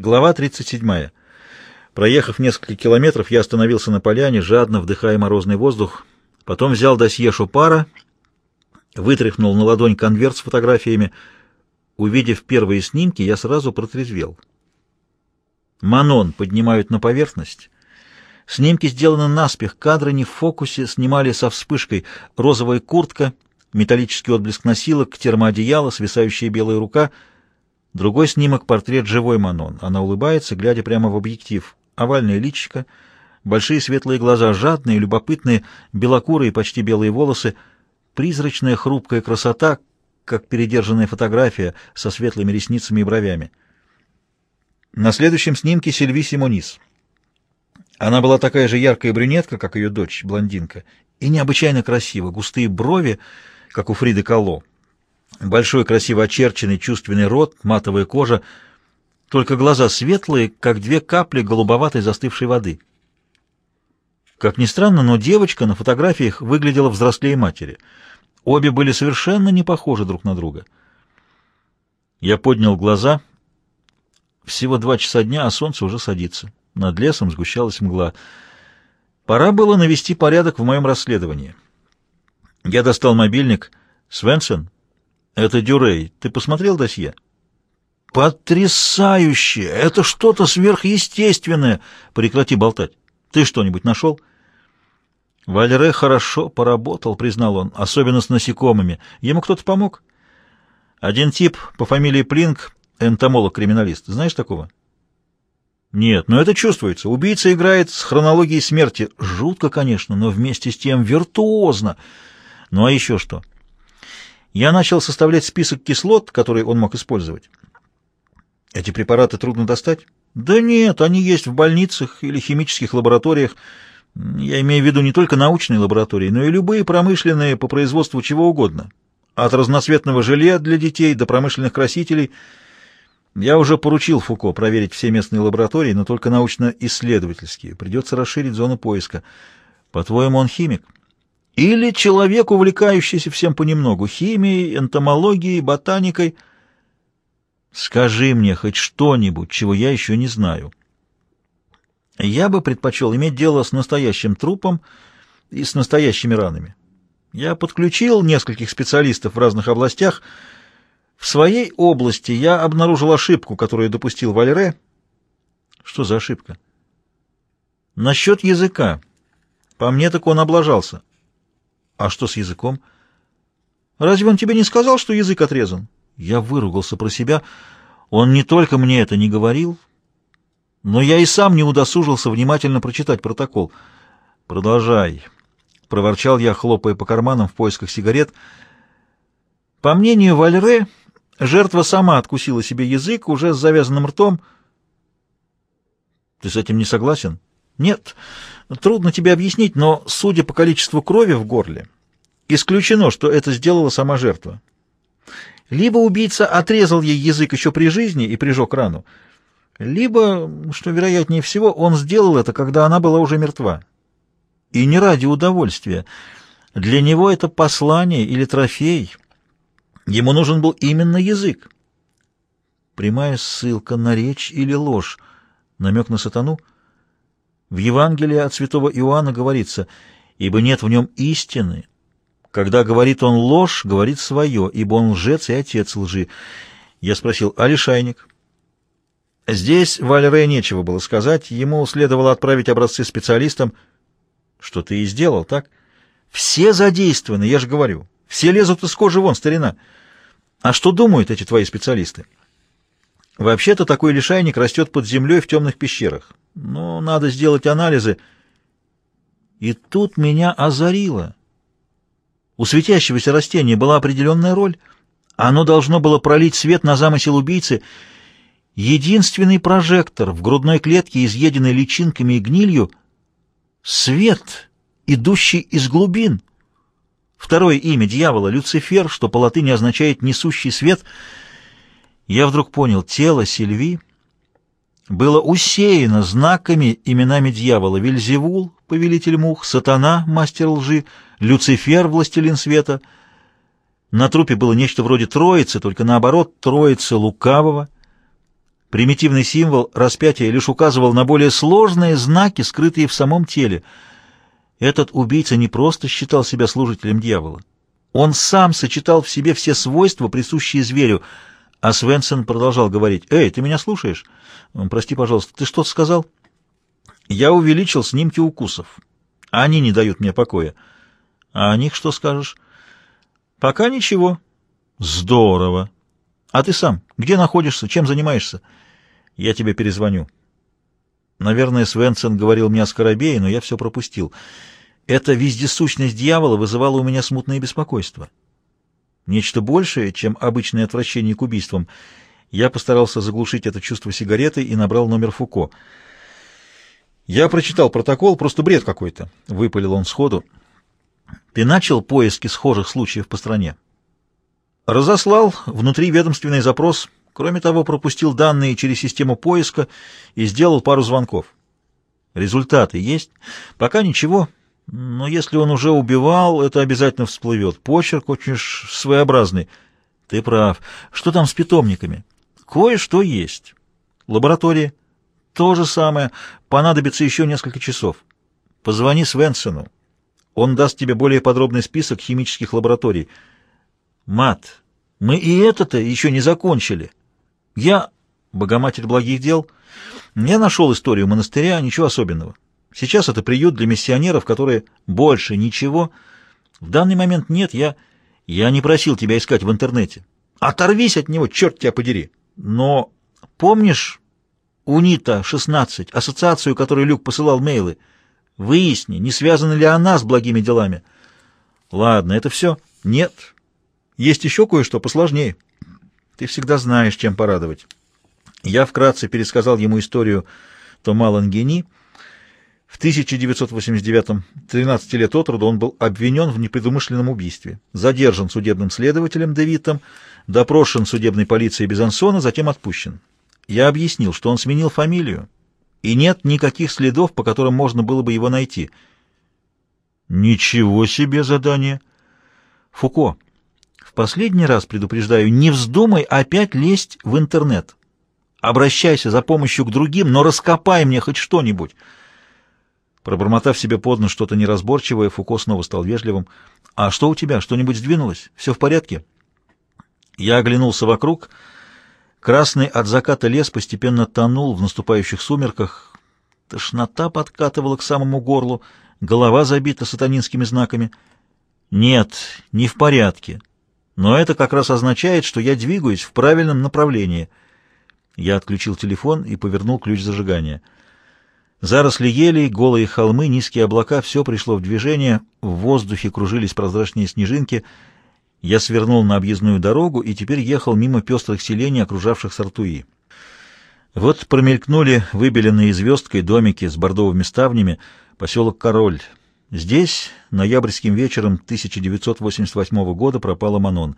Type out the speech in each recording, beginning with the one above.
Глава 37. Проехав несколько километров, я остановился на поляне, жадно вдыхая морозный воздух. Потом взял досье Шупара, вытряхнул на ладонь конверт с фотографиями. Увидев первые снимки, я сразу протрезвел. Манон поднимают на поверхность. Снимки сделаны наспех, кадры не в фокусе, снимали со вспышкой розовая куртка, металлический отблеск носилок, термоодеяло, свисающая белая рука — Другой снимок — портрет живой Манон. Она улыбается, глядя прямо в объектив. Овальное личико, большие светлые глаза, жадные, любопытные, белокурые, почти белые волосы, призрачная хрупкая красота, как передержанная фотография со светлыми ресницами и бровями. На следующем снимке Сильви Симонис. Она была такая же яркая брюнетка, как ее дочь, блондинка, и необычайно красива, густые брови, как у Фриды Калло. Большой, красиво очерченный, чувственный рот, матовая кожа, только глаза светлые, как две капли голубоватой застывшей воды. Как ни странно, но девочка на фотографиях выглядела взрослее матери. Обе были совершенно не похожи друг на друга. Я поднял глаза. Всего два часа дня, а солнце уже садится. Над лесом сгущалась мгла. Пора было навести порядок в моем расследовании. Я достал мобильник. «Свенсон?» «Это Дюрей. Ты посмотрел досье?» «Потрясающе! Это что-то сверхъестественное! Прекрати болтать. Ты что-нибудь нашел?» Валере хорошо поработал, признал он, особенно с насекомыми. Ему кто-то помог? Один тип по фамилии Плинк, энтомолог-криминалист. Знаешь такого? Нет, но это чувствуется. Убийца играет с хронологией смерти. Жутко, конечно, но вместе с тем виртуозно. Ну а еще что? Я начал составлять список кислот, которые он мог использовать. Эти препараты трудно достать? Да нет, они есть в больницах или химических лабораториях. Я имею в виду не только научные лаборатории, но и любые промышленные по производству чего угодно. От разноцветного желе для детей до промышленных красителей. Я уже поручил Фуко проверить все местные лаборатории, но только научно-исследовательские. Придется расширить зону поиска. По-твоему, он химик? Или человек, увлекающийся всем понемногу, химией, энтомологией, ботаникой. Скажи мне хоть что-нибудь, чего я еще не знаю. Я бы предпочел иметь дело с настоящим трупом и с настоящими ранами. Я подключил нескольких специалистов в разных областях. В своей области я обнаружил ошибку, которую допустил Валере. Что за ошибка? Насчет языка. По мне так он облажался. А что с языком? Разве он тебе не сказал, что язык отрезан? Я выругался про себя. Он не только мне это не говорил, но я и сам не удосужился внимательно прочитать протокол. Продолжай, проворчал я, хлопая по карманам в поисках сигарет. По мнению Вальре, жертва сама откусила себе язык уже с завязанным ртом. Ты с этим не согласен? Нет. Трудно тебе объяснить, но, судя по количеству крови в горле, исключено, что это сделала сама жертва. Либо убийца отрезал ей язык еще при жизни и прижег рану, либо, что вероятнее всего, он сделал это, когда она была уже мертва. И не ради удовольствия. Для него это послание или трофей. Ему нужен был именно язык. Прямая ссылка на речь или ложь. Намек на сатану — в Евангелии от святого Иоанна говорится, «Ибо нет в нем истины. Когда говорит он ложь, говорит свое, ибо он лжец и отец лжи». Я спросил, «А лишайник?» Здесь Вальре нечего было сказать, ему следовало отправить образцы специалистам. Что ты и сделал, так? Все задействованы, я же говорю. Все лезут из кожи вон, старина. А что думают эти твои специалисты? Вообще-то такой лишайник растет под землей в темных пещерах. Но надо сделать анализы. И тут меня озарило. У светящегося растения была определенная роль. Оно должно было пролить свет на замысел убийцы. Единственный прожектор в грудной клетке, изъеденной личинками и гнилью — свет, идущий из глубин. Второе имя дьявола — Люцифер, что по латыни означает «несущий свет». Я вдруг понял, тело Сильви — было усеяно знаками, именами дьявола Вельзевул, повелитель мух, Сатана, мастер лжи, Люцифер, властелин света. На трупе было нечто вроде троицы, только наоборот, троицы лукавого. Примитивный символ распятия лишь указывал на более сложные знаки, скрытые в самом теле. Этот убийца не просто считал себя служителем дьявола. Он сам сочетал в себе все свойства, присущие зверю. А Свенсон продолжал говорить. «Эй, ты меня слушаешь? Прости, пожалуйста, ты что-то сказал?» «Я увеличил снимки укусов. Они не дают мне покоя. А о них что скажешь?» «Пока ничего». «Здорово. А ты сам? Где находишься? Чем занимаешься?» Я тебе перезвоню. Наверное, Свенсен говорил мне о Скоробее, но я все пропустил. Эта вездесущность дьявола вызывала у меня смутное беспокойство. Нечто большее, чем обычное отвращение к убийствам. Я постарался заглушить это чувство сигаретой и набрал номер Фуко. «Я прочитал протокол, просто бред какой-то», — выпалил он сходу. «Ты начал поиски схожих случаев по стране?» «Разослал внутриведомственный запрос». Кроме того, пропустил данные через систему поиска и сделал пару звонков. Результаты есть? Пока ничего, но если он уже убивал, это обязательно всплывет. Почерк очень своеобразный. Ты прав. Что там с питомниками? Кое-что есть. Лаборатория. То же самое. Понадобится еще несколько часов. Позвони Свенсону. Он даст тебе более подробный список химических лабораторий. Мат, мы и это-то еще не закончили. Я, богоматерь благих дел, я нашел историю монастыря, ничего особенного. Сейчас это приют для миссионеров, которые больше ничего. В данный момент нет, я... Я не просил тебя искать в интернете. Оторвись от него, черт тебя подери. Но помнишь УНИТА-16, ассоциацию, которой Люк посылал мейлы? Выясни, не связана ли она с благими делами. Ладно, это все? Нет. Есть еще кое-что посложнее. Ты всегда знаешь, чем порадовать. Я вкратце пересказал ему историю Тома Лангени. В 1989-м, 13 лет от роду, он был обвинен в непредумышленном убийстве, задержан судебным следователем Девитом, допрошен судебной полицией Безансона, затем отпущен. Я объяснил, что он сменил фамилию, и нет никаких следов, по которым можно было бы его найти. Ничего себе задание! Фуко, последний раз предупреждаю, не вздумай опять лезть в интернет. Обращайся за помощью к другим, но раскопай мне хоть что-нибудь. Пробормотав себе под нос что-то неразборчивое, Фуко снова стал вежливым. «А что у тебя? Что-нибудь сдвинулось? Все в порядке?» Я оглянулся вокруг. Красный от заката лес постепенно тонул в наступающих сумерках. Тошнота подкатывала к самому горлу, голова забита сатанинскими знаками. «Нет, не в порядке. Но это как раз означает, что я двигаюсь в правильном направлении. Я отключил телефон и повернул ключ зажигания. Заросли елей, голые холмы, низкие облака — все пришло в движение, в воздухе кружились прозрачные снежинки. Я свернул на объездную дорогу и теперь ехал мимо пестрых селений, окружавших Сартуи. Вот промелькнули выбеленные звездкой домики с бордовыми ставнями, поселок Король — Здесь ноябрьским вечером 1988 года пропала Манон.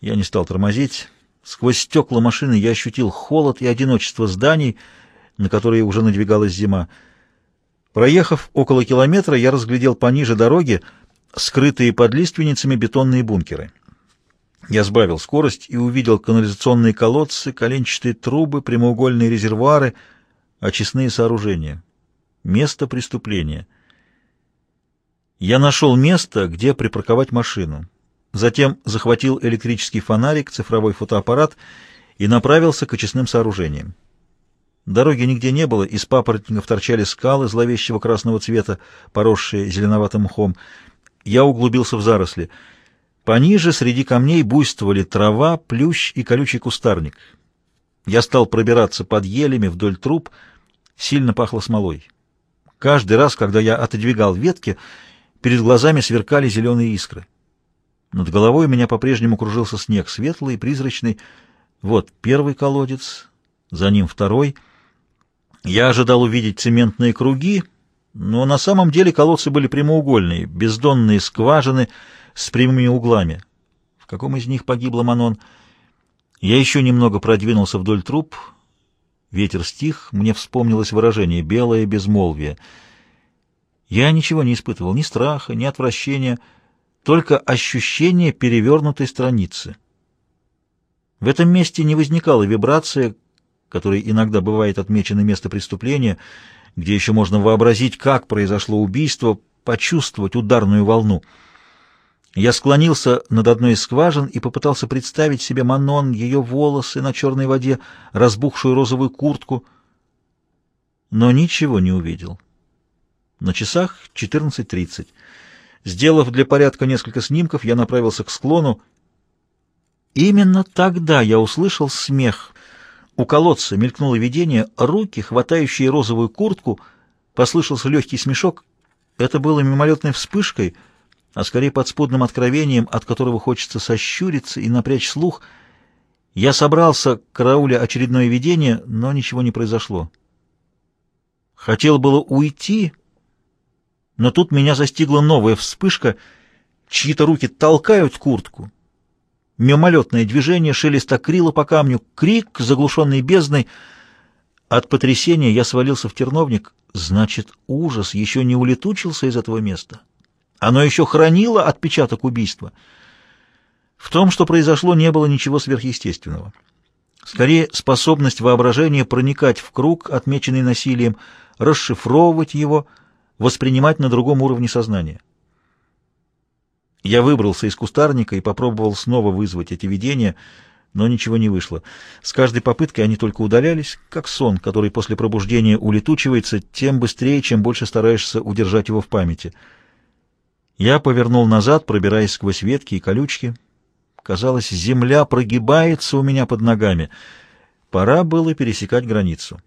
Я не стал тормозить. Сквозь стекла машины я ощутил холод и одиночество зданий, на которые уже надвигалась зима. Проехав около километра, я разглядел пониже дороги скрытые под лиственницами бетонные бункеры. Я сбавил скорость и увидел канализационные колодцы, коленчатые трубы, прямоугольные резервуары, очистные сооружения. Место преступления — я нашел место, где припарковать машину. Затем захватил электрический фонарик, цифровой фотоаппарат и направился к очистным сооружениям. Дороги нигде не было, из папоротников торчали скалы зловещего красного цвета, поросшие зеленоватым мхом. Я углубился в заросли. Пониже среди камней буйствовали трава, плющ и колючий кустарник. Я стал пробираться под елями вдоль труб, сильно пахло смолой. Каждый раз, когда я отодвигал ветки, Перед глазами сверкали зеленые искры. Над головой у меня по-прежнему кружился снег, светлый, призрачный. Вот первый колодец, за ним второй. Я ожидал увидеть цементные круги, но на самом деле колодцы были прямоугольные, бездонные скважины с прямыми углами. В каком из них погибла Манон? Я еще немного продвинулся вдоль труб. Ветер стих, мне вспомнилось выражение «белое безмолвие». Я ничего не испытывал, ни страха, ни отвращения, только ощущение перевернутой страницы. В этом месте не возникала вибрация, которой иногда бывает отмечено место преступления, где еще можно вообразить, как произошло убийство, почувствовать ударную волну. Я склонился над одной из скважин и попытался представить себе Манон, ее волосы на черной воде, разбухшую розовую куртку, но ничего не увидел. На часах 14.30. Сделав для порядка несколько снимков, я направился к склону. Именно тогда я услышал смех. У колодца мелькнуло видение, руки, хватающие розовую куртку, послышался легкий смешок. Это было мимолетной вспышкой, а скорее подспудным откровением, от которого хочется сощуриться и напрячь слух. Я собрался, карауля очередное видение, но ничего не произошло. Хотел было уйти, но тут меня застигла новая вспышка. Чьи-то руки толкают куртку. Мимолетное движение, шелест акрила по камню, крик, заглушенный бездной. От потрясения я свалился в терновник. Значит, ужас еще не улетучился из этого места. Оно еще хранило отпечаток убийства. В том, что произошло, не было ничего сверхъестественного. Скорее, способность воображения проникать в круг, отмеченный насилием, расшифровывать его — воспринимать на другом уровне сознания. Я выбрался из кустарника и попробовал снова вызвать эти видения, но ничего не вышло. С каждой попыткой они только удалялись, как сон, который после пробуждения улетучивается тем быстрее, чем больше стараешься удержать его в памяти. Я повернул назад, пробираясь сквозь ветки и колючки. Казалось, земля прогибается у меня под ногами. Пора было пересекать границу.